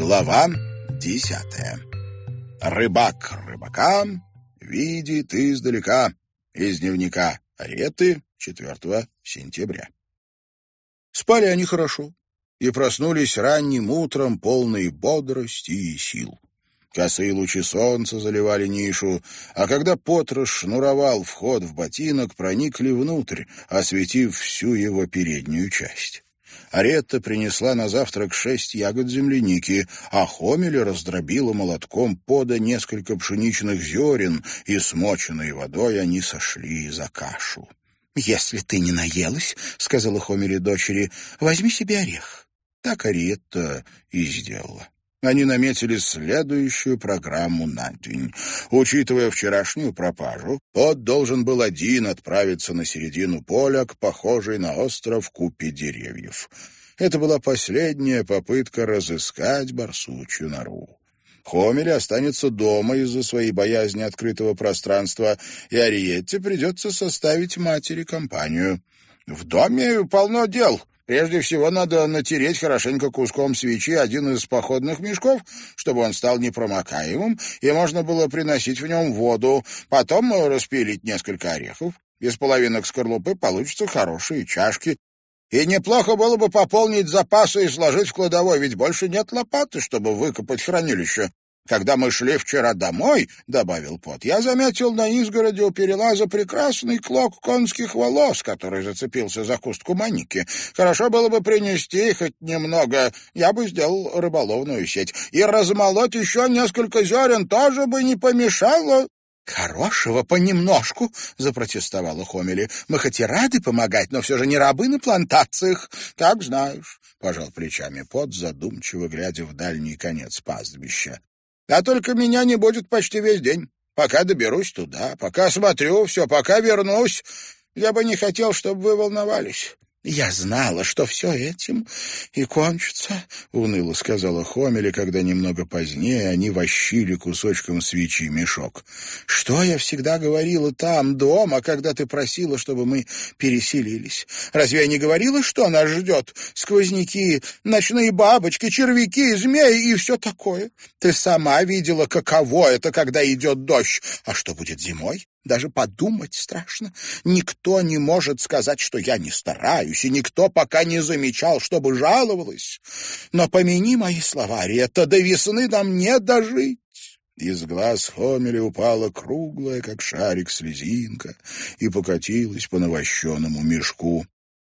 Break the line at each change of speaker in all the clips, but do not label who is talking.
Глава десятая. Рыбак рыбака видит издалека. Из дневника Ареты 4 сентября. Спали они хорошо и проснулись ранним утром, полные бодрости и сил. Косые лучи солнца заливали нишу, а когда Потрош шнуровал вход в ботинок, проникли внутрь, осветив всю его переднюю часть. Аретта принесла на завтрак шесть ягод земляники, а Хомеля раздробила молотком пода несколько пшеничных зерен, и смоченной водой они сошли за кашу.
«Если ты не наелась, — сказала Хомеле дочери, — возьми себе орех».
Так Аретта и сделала. Они наметили следующую программу на день. Учитывая вчерашнюю пропажу, Пот должен был один отправиться на середину поля к похожей на остров купе деревьев. Это была последняя попытка разыскать барсучью нору. Хомель останется дома из-за своей боязни открытого пространства, и Ариетте придется составить матери компанию. «В доме полно дел», Прежде всего надо натереть хорошенько куском свечи один из походных мешков, чтобы он стал непромокаемым, и можно было приносить в нем воду, потом распилить несколько орехов. Из половинок скорлупы получатся хорошие чашки. И неплохо было бы пополнить запасы и сложить в кладовой, ведь больше нет лопаты, чтобы выкопать хранилище. Когда мы шли вчера домой, — добавил Пот, — я заметил на изгороде у перелаза прекрасный клок конских волос, который зацепился за кустку маники. Хорошо было бы принести хоть немного, я бы сделал рыболовную сеть. И размолоть еще несколько зерен тоже бы не помешало.
«Хорошего понемножку», — запротестовала Хомели. «Мы хоть и рады помогать, но все же не рабы на плантациях».
«Как знаешь», — пожал плечами Пот, задумчиво глядя в дальний конец пастбища. А только меня не будет почти весь день. Пока доберусь туда, пока смотрю все, пока вернусь. Я бы не хотел, чтобы вы волновались.
«Я знала, что все этим и кончится», — уныло сказала Хомели, когда немного позднее они вощили кусочком свечи мешок. «Что я всегда говорила там, дома, когда ты просила, чтобы мы переселились? Разве я не говорила, что нас ждет? Сквозняки, ночные бабочки, червяки, змеи и все такое. Ты сама видела, каково это, когда идет дождь. А что будет зимой? Даже подумать страшно. Никто не может сказать, что я не стараюсь, и никто пока не замечал, чтобы жаловалась. Но помяни мои слова, Рета, до весны нам не дожить.
Из глаз Хомеля упала круглая, как шарик, слезинка и покатилась по навощенному мешку.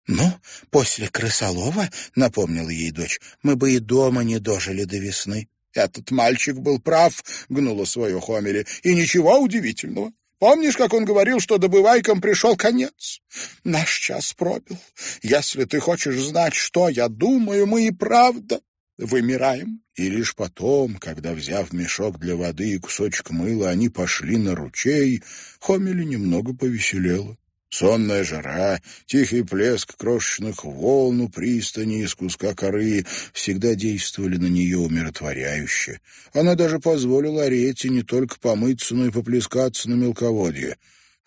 «Ну, после крысолова, — напомнила ей дочь, — мы бы и дома не дожили до весны».
«Этот мальчик был прав», — гнула свое Хомели, — «и ничего удивительного. Помнишь, как он говорил, что добывайкам пришел конец? Наш час пробил. Если ты хочешь знать, что я думаю, мы и правда вымираем. И лишь потом, когда, взяв мешок для воды и кусочек мыла, они пошли на ручей, Хомели немного повеселела. Сонная жара, тихий плеск крошечных волн у пристани из куска коры всегда действовали на нее умиротворяюще. Она даже позволила Арете не только помыться, но и поплескаться на мелководье.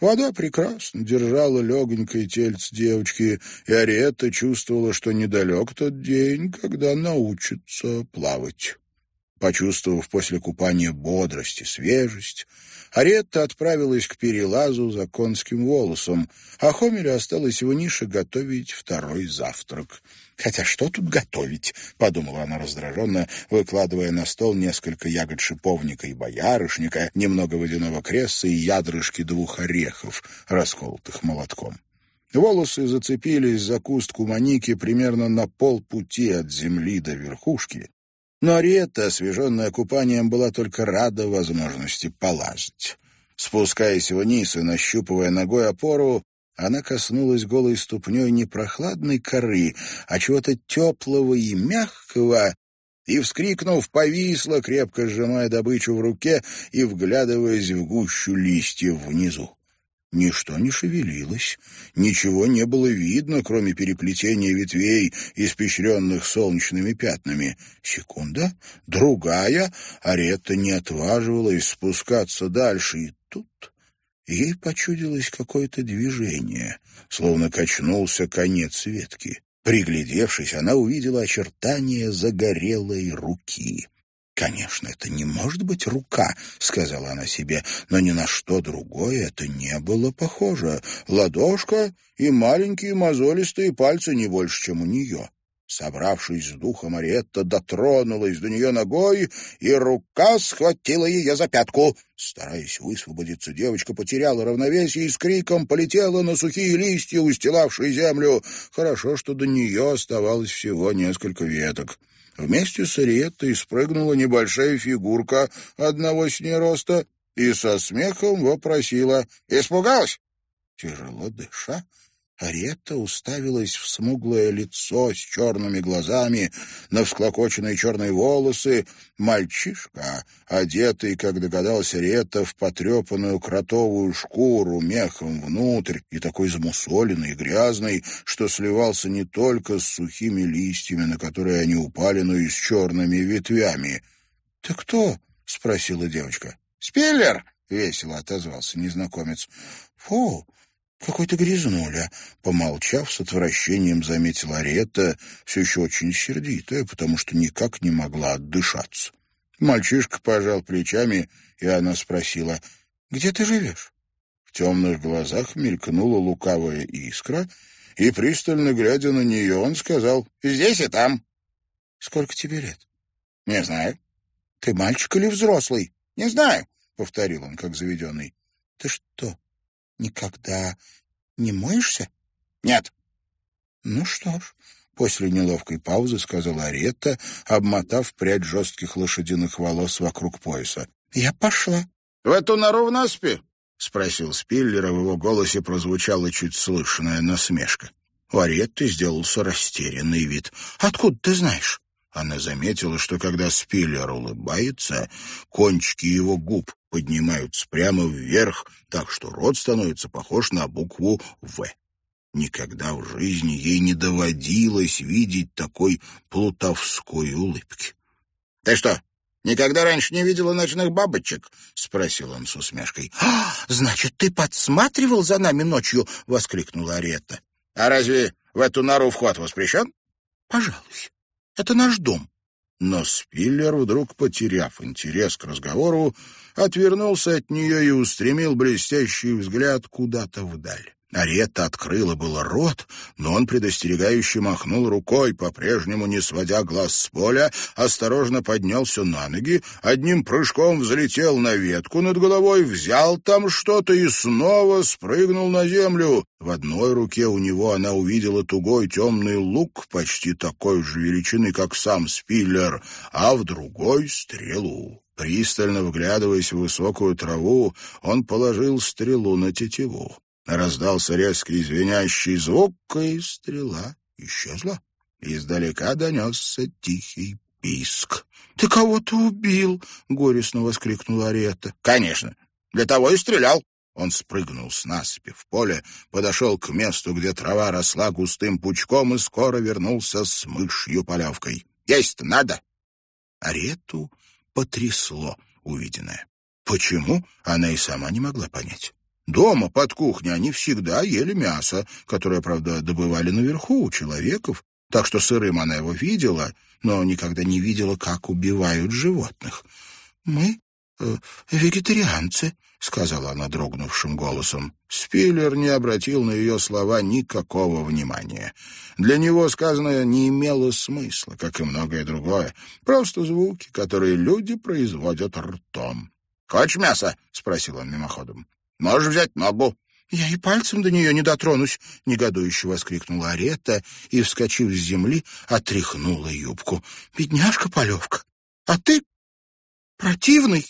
Вода прекрасно держала легонькое тельце девочки, и Ариетта чувствовала, что недалек тот день, когда научится плавать. Почувствовав после купания бодрость и свежесть, Аретта отправилась к перелазу за конским волосом, а Хомеля осталась в нише готовить второй завтрак. «Хотя что тут готовить?» — подумала она раздраженно, выкладывая на стол несколько ягод шиповника и боярышника, немного водяного кресса и ядрышки двух орехов, расколотых молотком. Волосы зацепились за кустку маники примерно на полпути от земли до верхушки, но Риетта, освеженная купанием, была только рада возможности полазать. Спускаясь вниз и нащупывая ногой опору, она коснулась голой ступней не прохладной коры, а чего-то теплого и мягкого, и, вскрикнув, повисла, крепко сжимая добычу в руке и вглядываясь в гущу листьев внизу. Ничто не шевелилось, ничего не было видно, кроме переплетения ветвей, испещренных солнечными пятнами. Секунда, другая, а Ретта не отваживалась спускаться дальше, и тут ей почудилось какое-то движение, словно качнулся конец ветки. Приглядевшись, она увидела очертания загорелой руки.
«Конечно, это не может быть рука», — сказала она себе, но ни на что другое это не было похоже. Ладошка и маленькие мозолистые пальцы не больше, чем у нее. Собравшись с духом, Ариетта дотронулась до нее ногой, и рука схватила ее за пятку. Стараясь высвободиться, девочка потеряла равновесие и с криком полетела на сухие листья, устилавшие землю. Хорошо, что до нее оставалось всего несколько веток. Вместе с Ариеттой спрыгнула небольшая фигурка одного с ней роста и со смехом вопросила «Испугалась?» Тяжело дыша, Аретта уставилась в смуглое лицо с черными глазами, на всклокоченные черные волосы. Мальчишка, одетый, как догадался Аретта, в потрепанную кротовую шкуру мехом внутрь и такой замусоленный и грязный, что сливался не только с сухими листьями, на которые они упали, но и с черными ветвями. — Ты кто? — спросила девочка. — Спиллер! — весело отозвался незнакомец. — Фу! «Какой-то грязнуля», — помолчав, с отвращением заметила Ариетта, все еще очень сердитая, потому что никак не могла отдышаться. Мальчишка пожал плечами, и она спросила, «Где ты живешь?» В темных глазах мелькнула лукавая искра, и, пристально глядя на нее, он сказал, «Здесь и там». «Сколько тебе лет?» «Не знаю». «Ты мальчик или взрослый?» «Не знаю», — повторил он, как заведенный. «Ты что, никогда не моешься? Нет. Ну что ж, после неловкой паузы сказала Аретта, обмотав прядь жестких лошадиных волос вокруг пояса. Я пошла. В эту нору в наспи? спросил Спиллер, а в его голосе прозвучала чуть слышная насмешка. У Аретты сделался растерянный вид. «Откуда ты знаешь?» Она заметила, что когда Спиллер улыбается, кончики его губ поднимаются прямо вверх, так что рот становится похож на букву «В». Никогда в жизни ей не доводилось видеть такой плутовской улыбки. — Ты что, никогда раньше не видела ночных бабочек? — спросил он с усмешкой. «А, — Значит, ты подсматривал за нами ночью? — воскликнула Аретта. — А разве в эту нору вход воспрещен? — Пожалуй. Это наш дом. Но Спиллер, вдруг потеряв интерес к разговору, отвернулся от нее и устремил блестящий взгляд куда-то вдаль. Аретта открыла было рот, но он предостерегающе махнул рукой, по-прежнему не сводя глаз с поля, осторожно поднялся на ноги, одним прыжком взлетел на ветку над головой, взял там что-то и снова спрыгнул на землю. В одной руке у него она увидела тугой темный лук, почти такой же величины, как сам Спиллер, а в другой — стрелу. Пристально вглядываясь в высокую траву, он положил стрелу на тетиву. Раздался резкий звенящий звук, и стрела исчезла. Издалека донесся тихий писк. — Ты кого-то убил! — горестно воскликнула Арета. — Конечно. Для того и стрелял. Он спрыгнул с насыпи в поле, подошел к месту, где трава росла густым пучком, и скоро вернулся с мышью-полявкой. «Есть-то надо!» Арету потрясло увиденное. Почему, она и сама не могла понять. Дома, под кухней, они всегда ели мясо, которое, правда, добывали наверху у человеков, так что сырым она его видела, но никогда не видела, как убивают животных. «Мы э, вегетарианцы», — сказала она дрогнувшим голосом. Спиллер не обратил на ее слова никакого внимания. Для него сказанное не имело смысла, как и многое другое. Просто звуки, которые люди производят ртом. «Хочешь мясо?» — спросил он мимоходом. Можешь взять ногу». «Я и пальцем до нее не дотронусь!» — негодующе воскликнула Аретта и, вскочив с земли, отряхнула юбку. «Бедняжка Полевка! А ты противный!»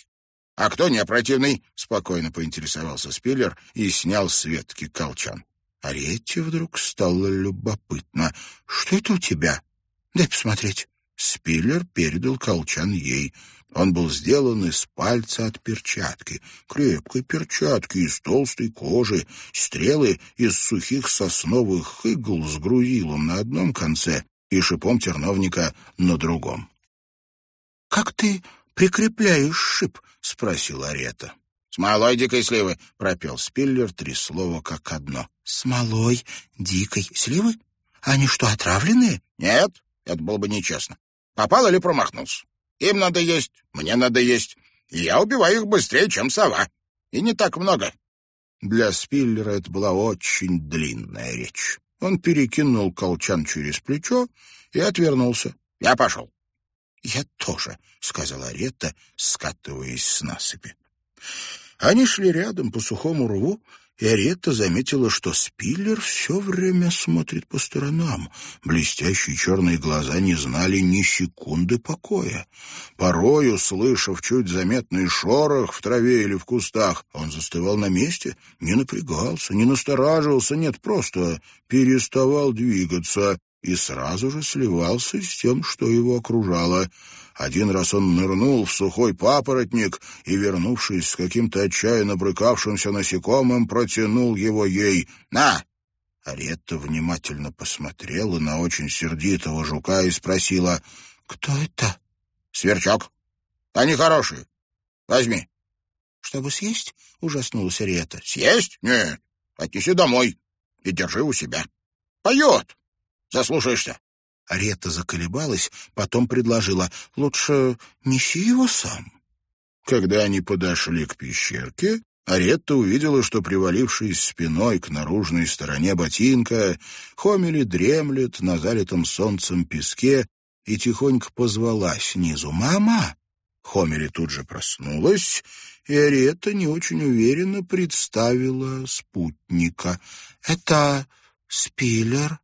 «А кто не противный?» — спокойно поинтересовался Спиллер и снял с ветки колчан. Аретте вдруг стало любопытно. «Что это у тебя?» «Дай посмотреть». Спиллер передал колчан ей. Он был сделан из пальца от перчатки, крепкой перчатки из толстой кожи, стрелы из сухих сосновых игл с грузилом на одном конце и шипом терновника на другом. — Как ты прикрепляешь шип? — спросил Арета. — Смолой дикой сливы, — пропел Спиллер три слова как одно. — Смолой дикой сливы? Они что, отравленные? — Нет, это было бы нечестно. Попал или промахнулся?
Им надо есть, мне надо есть. И я убиваю их быстрее, чем сова. И не так много.
Для Спиллера это была очень длинная речь. Он перекинул колчан через плечо и отвернулся.
«Я пошел».
«Я тоже», — сказала Ретта, скатываясь с насыпи. Они шли рядом по сухому рву, и Аретта заметила, что Спиллер все время смотрит по сторонам. Блестящие черные глаза не знали ни секунды покоя. Порой, услышав чуть заметный шорох в траве или в кустах, он застывал на месте, не напрягался, не настораживался, нет, просто переставал двигаться и сразу же сливался с тем, что его окружало — один раз он нырнул в сухой папоротник и, вернувшись с каким-то отчаянно брыкавшимся насекомым, протянул его ей. «На!» Аретта внимательно посмотрела на очень сердитого жука и спросила, «Кто это?»
«Сверчок. Они хорошие. Возьми».
«Чтобы съесть?» — ужаснулась Аретта.
«Съесть? Нет. Отнеси домой и держи у себя. Поет. Заслушаешься».
Арета заколебалась, потом предложила, «Лучше неси его сам». Когда они подошли к пещерке, Аретта увидела, что, привалившись спиной к наружной стороне ботинка, Хомели дремлет на залитом солнцем песке и тихонько позвала снизу «Мама!». Хомели тут же проснулась, и Аретта не очень уверенно представила спутника. «Это Спиллер?»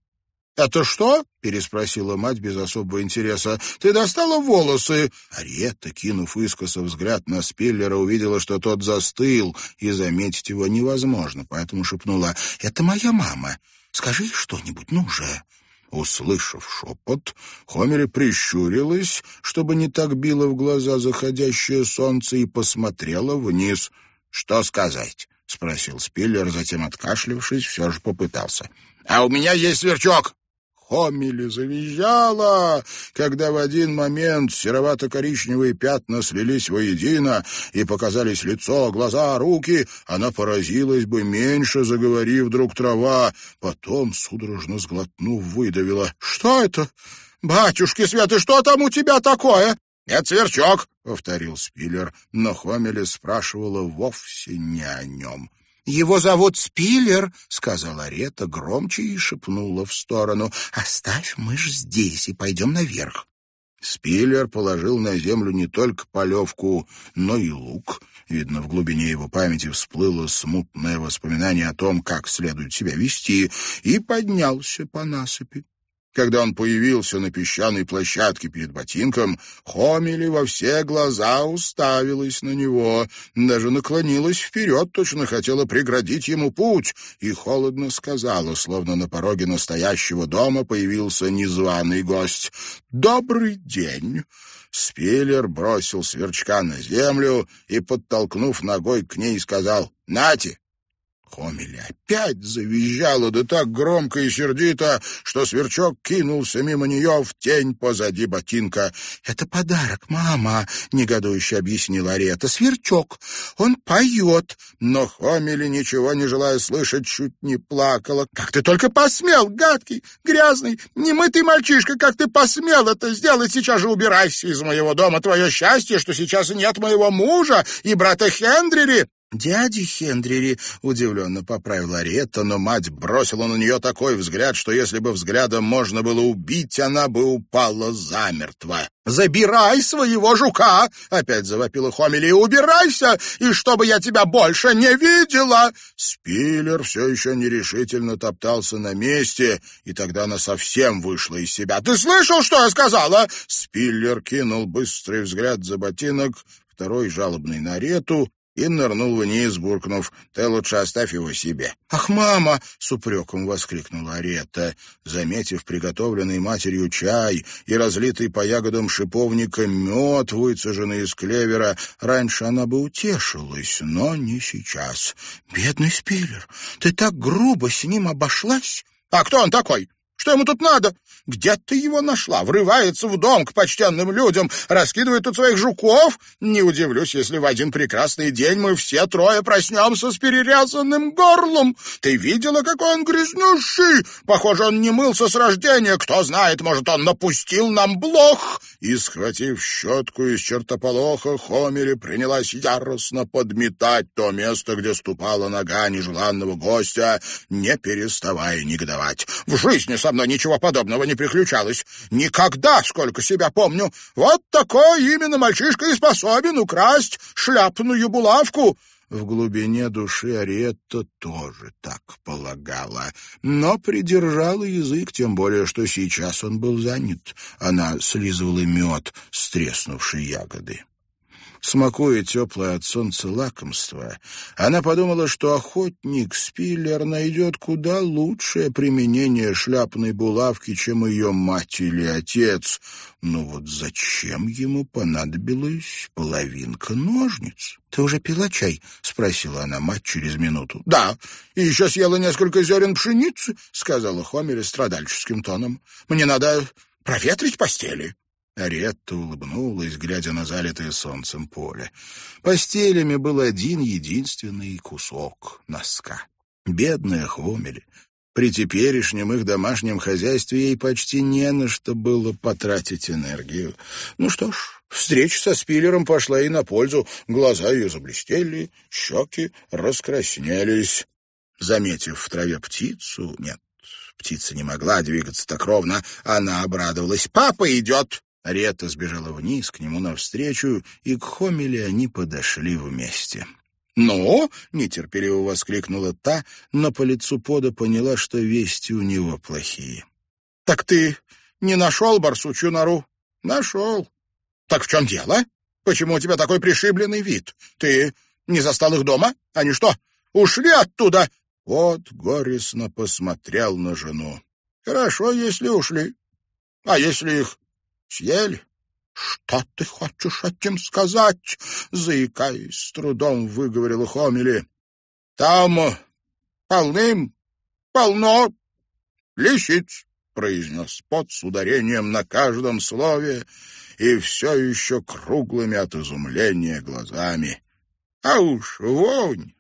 «Это что?» — переспросила мать без особого интереса. «Ты достала волосы?»
Ариетта, кинув искоса взгляд на Спиллера, увидела, что тот застыл, и заметить его невозможно, поэтому шепнула. «Это моя мама. Скажи что-нибудь, ну же!» Услышав шепот, Хомери прищурилась, чтобы не так било в глаза заходящее солнце, и посмотрела вниз.
«Что сказать?» — спросил Спиллер, затем, откашлившись, все же попытался. «А у меня есть сверчок!»
Хомели завизжала, когда в один момент серовато-коричневые пятна слились воедино и показались лицо, глаза, руки, она поразилась бы меньше, заговорив вдруг трава. Потом, судорожно сглотнув, выдавила. — Что это? Батюшки Светы, что там у тебя такое?
— Это сверчок, —
повторил Спиллер, но Хомели спрашивала вовсе не о нем. «Его зовут Спиллер», — сказала Рета громче и шепнула в сторону. «Оставь мышь здесь и пойдем наверх». Спиллер положил на землю не только полевку, но и лук. Видно, в глубине его памяти всплыло смутное воспоминание о том, как следует себя вести, и поднялся по насыпи. Когда он появился на песчаной площадке перед ботинком, Хомели во все глаза уставилась на него, даже наклонилась вперед, точно хотела преградить ему путь, и холодно сказала, словно на пороге настоящего дома появился незваный гость. «Добрый день!» Спиллер бросил сверчка на землю и, подтолкнув ногой к ней, сказал «Нате, Хомеля опять завизжала, да так громко и сердито, что сверчок кинулся мимо нее в тень позади ботинка. — Это подарок, мама, — негодующе объяснила Арета. — Сверчок, он поет. Но Хомели, ничего не желая слышать, чуть не плакала. — Как ты только посмел, гадкий, грязный, немытый мальчишка, как ты посмел это сделать? Сейчас же убирайся из моего дома. Твое счастье, что сейчас нет моего мужа и брата Хендрери. «Дяди Хендрири», — удивленно поправила Ретта, но мать бросила на нее такой взгляд, что если бы взглядом можно было убить, она бы упала замертво. «Забирай своего жука!» — опять завопила Хомели. «Убирайся, и чтобы я тебя больше не видела!» Спиллер все еще нерешительно топтался на месте, и тогда она совсем вышла из себя. «Ты слышал, что я сказала?» Спиллер кинул быстрый взгляд за ботинок, второй жалобный на Рету, и нырнул вниз, буркнув, «Ты лучше оставь его себе». «Ах, мама!» — с упреком воскликнула Аретта, заметив приготовленный матерью чай и разлитый по ягодам шиповника мед, выцеженный из клевера. Раньше она бы утешилась, но не сейчас. «Бедный Спиллер, ты так грубо с ним обошлась!» «А кто он такой?
Что ему тут надо? Где ты его нашла? Врывается в дом к почтенным людям, раскидывает тут своих жуков. Не удивлюсь, если в один прекрасный день мы все трое проснемся с перерезанным горлом. Ты видела, какой он грязнющий? Похоже, он не мылся с рождения. Кто знает, может, он напустил нам блох. И, схватив щетку из чертополоха, Хомери принялась яростно подметать то место, где ступала нога нежеланного гостя, не переставая негодовать. В жизни мной ничего подобного не приключалось. Никогда, сколько себя помню. Вот такой именно мальчишка и способен украсть шляпную булавку. В глубине души Ариетта тоже так полагала, но придержала язык, тем более, что сейчас он был занят. Она слизывала мед с треснувшей ягоды. Смакуя теплое от солнца лакомство, она подумала, что охотник Спиллер найдет куда лучшее применение шляпной булавки, чем ее мать или отец. Но вот зачем ему понадобилась половинка ножниц? — Ты уже пила чай? — спросила она мать через минуту. — Да, и еще съела несколько зерен пшеницы, — сказала Хомере страдальческим тоном. — Мне надо проветрить постели. Аретта улыбнулась, глядя на залитое солнцем поле. Постелями был один единственный кусок носка. Бедная Хомели. При теперешнем их домашнем хозяйстве ей почти не на что было потратить энергию. Ну что ж, встреча со Спиллером пошла и на пользу. Глаза ее заблестели, щеки раскраснелись. Заметив в траве птицу, нет, птица не могла двигаться так ровно, она обрадовалась. «Папа идет!» Рета сбежала вниз к нему навстречу, и к Хомеле они подошли вместе. «Ну?» — нетерпеливо воскликнула та, но по лицу пода поняла, что вести у него плохие. «Так ты не нашел барсучью нору?» «Нашел». «Так в чем дело? Почему у тебя такой пришибленный вид? Ты не застал их дома? Они что, ушли оттуда?» Вот горестно посмотрел на жену. «Хорошо, если ушли. А если их съели. «Что ты хочешь этим сказать?» — заикаясь, с трудом выговорила Хомели. «Там полным, полно лисиц», — произнес под с ударением на каждом слове и все еще круглыми от изумления глазами. «А уж вонь